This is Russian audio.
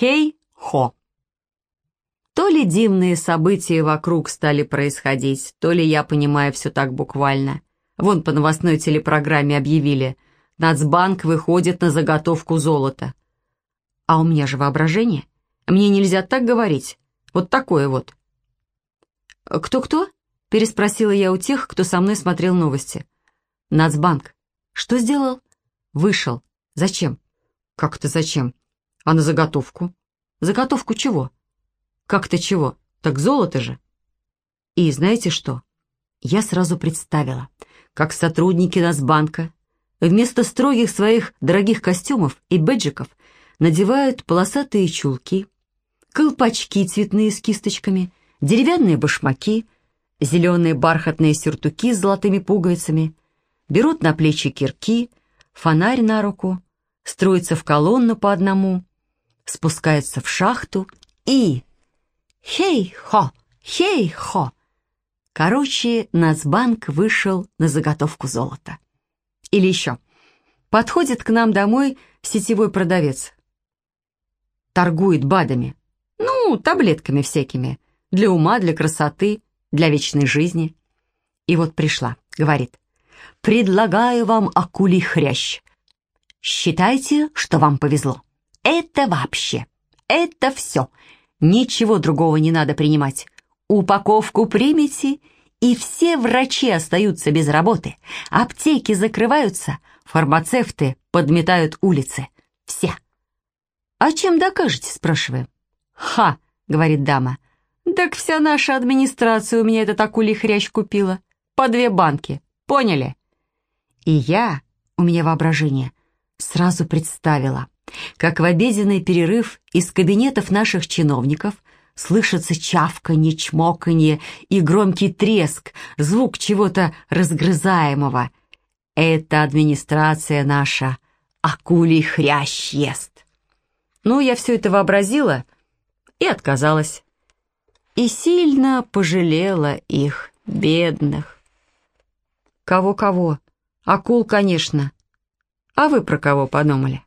Хей-хо. То ли дивные события вокруг стали происходить, то ли я понимаю все так буквально. Вон по новостной телепрограмме объявили, Нацбанк выходит на заготовку золота. А у меня же воображение. Мне нельзя так говорить. Вот такое вот. «Кто-кто?» — переспросила я у тех, кто со мной смотрел новости. «Нацбанк. Что сделал?» «Вышел. Зачем?» «Как это зачем?» «А на заготовку?» «Заготовку чего?» «Как-то чего? Так золото же!» И знаете что? Я сразу представила, как сотрудники Нацбанка вместо строгих своих дорогих костюмов и бэджиков надевают полосатые чулки, колпачки цветные с кисточками, деревянные башмаки, зеленые бархатные сюртуки с золотыми пуговицами, берут на плечи кирки, фонарь на руку, строятся в колонну по одному, спускаются в шахту и... Хей-хо! Хей-хо! Короче, Нацбанк вышел на заготовку золота. Или еще. Подходит к нам домой сетевой продавец. Торгует БАДами. Ну, таблетками всякими. Для ума, для красоты, для вечной жизни. И вот пришла, говорит. Предлагаю вам акулий хрящ. Считайте, что вам повезло. Это вообще, это все. Ничего другого не надо принимать. Упаковку примите, и все врачи остаются без работы. Аптеки закрываются, фармацевты подметают улицы. Все. «А чем докажете?» – спрашиваем. «Ха!» – говорит дама. «Так вся наша администрация у меня этот акулий хрящ купила. По две банки. Поняли?» И я, у меня воображение, сразу представила, как в обеденный перерыв из кабинетов наших чиновников слышится чавканье, чмоканье и громкий треск, звук чего-то разгрызаемого. Это администрация наша акулий хрящ ест. Ну, я все это вообразила и отказалась. И сильно пожалела их, бедных. Кого-кого? Акул, конечно. А вы про кого подумали?